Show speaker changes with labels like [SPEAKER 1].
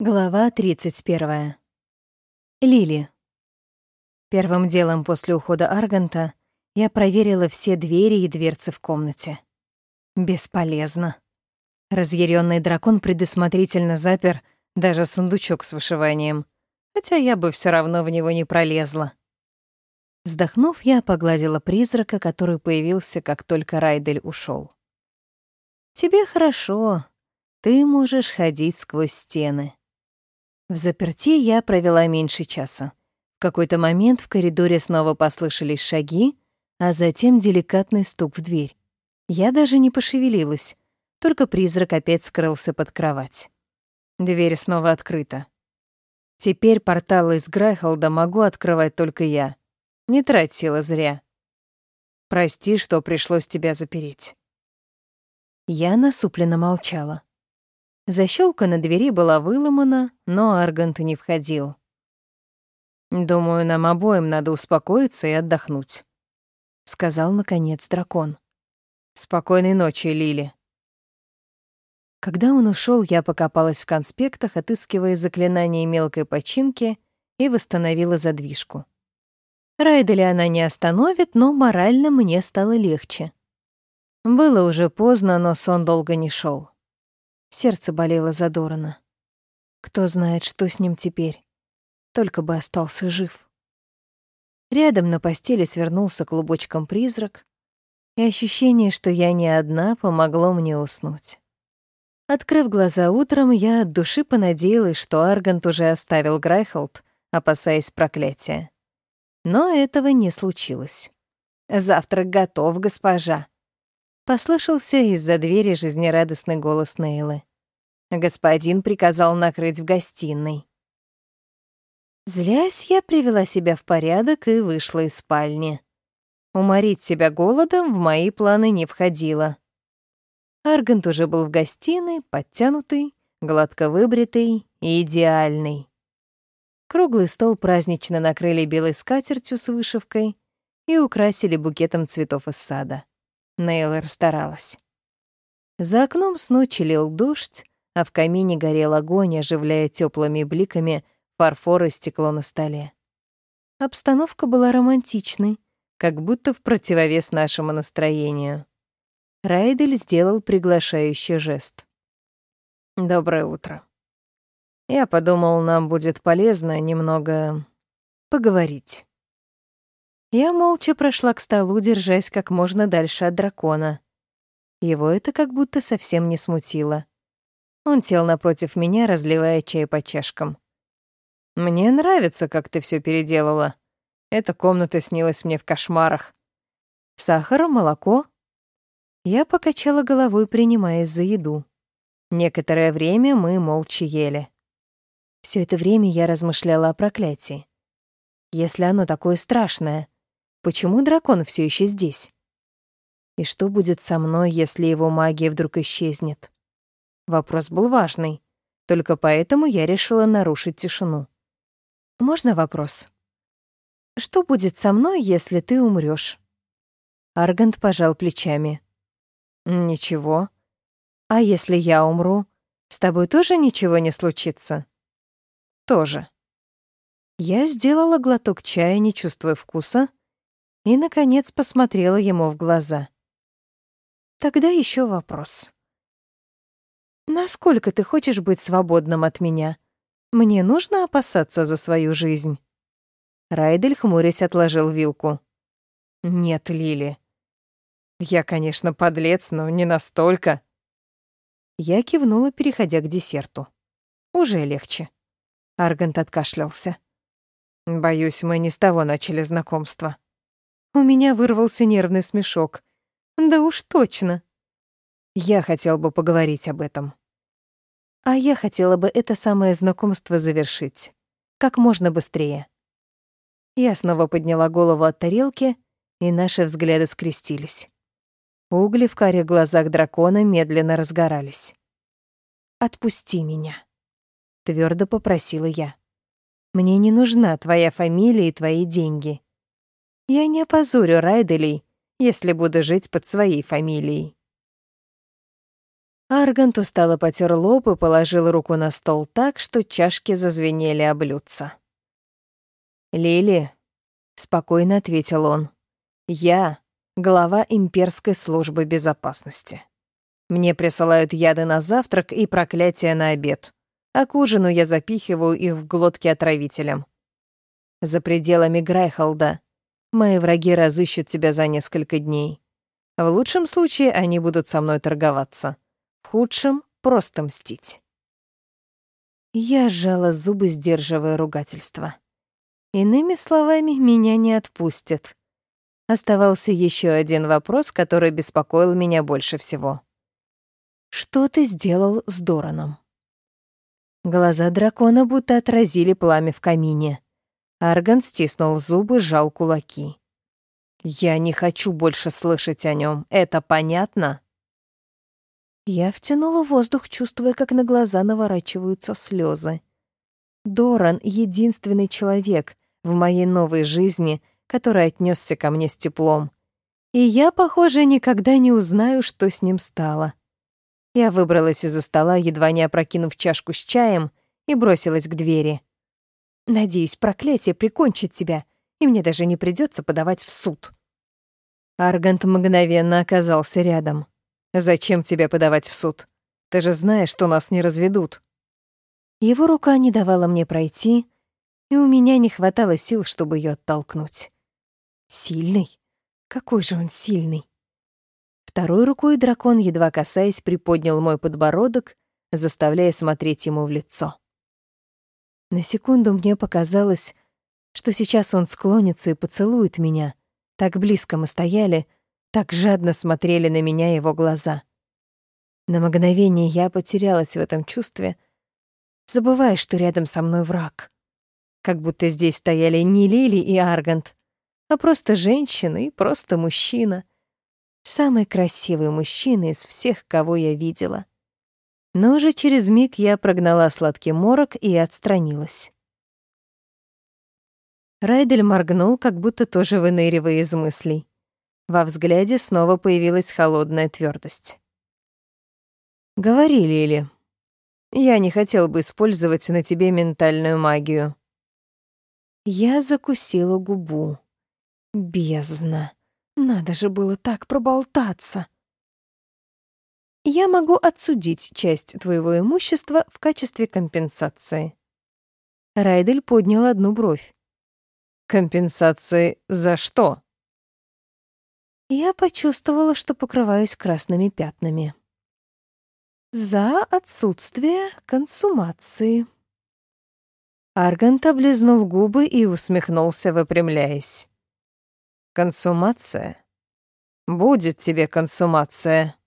[SPEAKER 1] Глава 31. Лили. Первым делом после ухода Арганта я проверила все двери и дверцы в комнате. Бесполезно. Разъяренный дракон предусмотрительно запер даже сундучок с вышиванием, хотя я бы все равно в него не пролезла. Вздохнув, я погладила призрака, который появился, как только Райдель ушел. «Тебе хорошо. Ты можешь ходить сквозь стены». В заперти я провела меньше часа. В какой-то момент в коридоре снова послышались шаги, а затем деликатный стук в дверь. Я даже не пошевелилась, только призрак опять скрылся под кровать. Дверь снова открыта. Теперь портал из Грайхолда могу открывать только я. Не трать силы зря. Прости, что пришлось тебя запереть. Я насупленно молчала. Защёлка на двери была выломана, но Аргант не входил. «Думаю, нам обоим надо успокоиться и отдохнуть», — сказал, наконец, дракон. «Спокойной ночи, Лили». Когда он ушел, я покопалась в конспектах, отыскивая заклинание мелкой починки, и восстановила задвижку. Райделя она не остановит, но морально мне стало легче. Было уже поздно, но сон долго не шел. Сердце болело за Дорана. Кто знает, что с ним теперь. Только бы остался жив. Рядом на постели свернулся клубочком призрак, и ощущение, что я не одна, помогло мне уснуть. Открыв глаза утром, я от души понадеялась, что Аргант уже оставил Грайхолд, опасаясь проклятия. Но этого не случилось. «Завтрак готов, госпожа», Послышался из-за двери жизнерадостный голос Нейлы. Господин приказал накрыть в гостиной. Злясь, я привела себя в порядок и вышла из спальни. Уморить себя голодом в мои планы не входило. Аргант уже был в гостиной, подтянутый, гладко выбритый и идеальный. Круглый стол празднично накрыли белой скатертью с вышивкой и украсили букетом цветов из сада. Нейлор старалась. За окном с ночи лил дождь, а в камине горел огонь, оживляя теплыми бликами фарфор и стекло на столе. Обстановка была романтичной, как будто в противовес нашему настроению. Райдель сделал приглашающий жест. «Доброе утро. Я подумал, нам будет полезно немного поговорить». Я молча прошла к столу, держась как можно дальше от дракона. Его это как будто совсем не смутило. Он сел напротив меня, разливая чай по чашкам. «Мне нравится, как ты все переделала. Эта комната снилась мне в кошмарах. Сахар, молоко?» Я покачала головой, принимаясь за еду. Некоторое время мы молча ели. Все это время я размышляла о проклятии. Если оно такое страшное, Почему дракон все еще здесь? И что будет со мной, если его магия вдруг исчезнет? Вопрос был важный. Только поэтому я решила нарушить тишину. Можно вопрос? Что будет со мной, если ты умрёшь? Аргант пожал плечами. Ничего. А если я умру, с тобой тоже ничего не случится? Тоже. Я сделала глоток чая, не чувствуя вкуса, и, наконец, посмотрела ему в глаза. «Тогда еще вопрос. Насколько ты хочешь быть свободным от меня? Мне нужно опасаться за свою жизнь?» Райдель, хмурясь, отложил вилку. «Нет, Лили. Я, конечно, подлец, но не настолько». Я кивнула, переходя к десерту. «Уже легче». Аргант откашлялся. «Боюсь, мы не с того начали знакомство». У меня вырвался нервный смешок. Да уж точно. Я хотел бы поговорить об этом. А я хотела бы это самое знакомство завершить. Как можно быстрее. Я снова подняла голову от тарелки, и наши взгляды скрестились. Угли в карих глазах дракона медленно разгорались. «Отпусти меня», — твердо попросила я. «Мне не нужна твоя фамилия и твои деньги. Я не опозорю Райделей, если буду жить под своей фамилией. Аргант устало потер лоб и положил руку на стол так, что чашки зазвенели об блюдца. «Лили», — спокойно ответил он, — «я глава имперской службы безопасности. Мне присылают яды на завтрак и проклятия на обед, а к ужину я запихиваю их в глотки отравителям. За пределами Грайхолда мои враги разыщут тебя за несколько дней. В лучшем случае они будут со мной торговаться, в худшем — просто мстить. Я сжала зубы, сдерживая ругательство. Иными словами, меня не отпустят. Оставался еще один вопрос, который беспокоил меня больше всего. «Что ты сделал с Дораном?» Глаза дракона будто отразили пламя в камине. Арган стиснул зубы, сжал кулаки. «Я не хочу больше слышать о нем. Это понятно?» Я втянула воздух, чувствуя, как на глаза наворачиваются слезы. Доран — единственный человек в моей новой жизни, который отнесся ко мне с теплом. И я, похоже, никогда не узнаю, что с ним стало. Я выбралась из-за стола, едва не опрокинув чашку с чаем, и бросилась к двери. Надеюсь, проклятие прикончит тебя, и мне даже не придется подавать в суд. Аргант мгновенно оказался рядом. «Зачем тебя подавать в суд? Ты же знаешь, что нас не разведут». Его рука не давала мне пройти, и у меня не хватало сил, чтобы ее оттолкнуть. Сильный? Какой же он сильный? Второй рукой дракон, едва касаясь, приподнял мой подбородок, заставляя смотреть ему в лицо. На секунду мне показалось, что сейчас он склонится и поцелует меня. Так близко мы стояли, так жадно смотрели на меня его глаза. На мгновение я потерялась в этом чувстве, забывая, что рядом со мной враг. Как будто здесь стояли не Лили и Аргант, а просто женщина и просто мужчина. Самый красивый мужчина из всех, кого я видела. Но уже через миг я прогнала сладкий морок и отстранилась. Райдель моргнул, как будто тоже выныривая из мыслей. Во взгляде снова появилась холодная твердость. «Говори, Лили. Я не хотел бы использовать на тебе ментальную магию». Я закусила губу. Бездна. Надо же было так проболтаться. Я могу отсудить часть твоего имущества в качестве компенсации. Райдель поднял одну бровь. Компенсации за что? Я почувствовала, что покрываюсь красными пятнами. За отсутствие консумации. Аргант облизнул губы и усмехнулся, выпрямляясь. Консумация? Будет тебе консумация.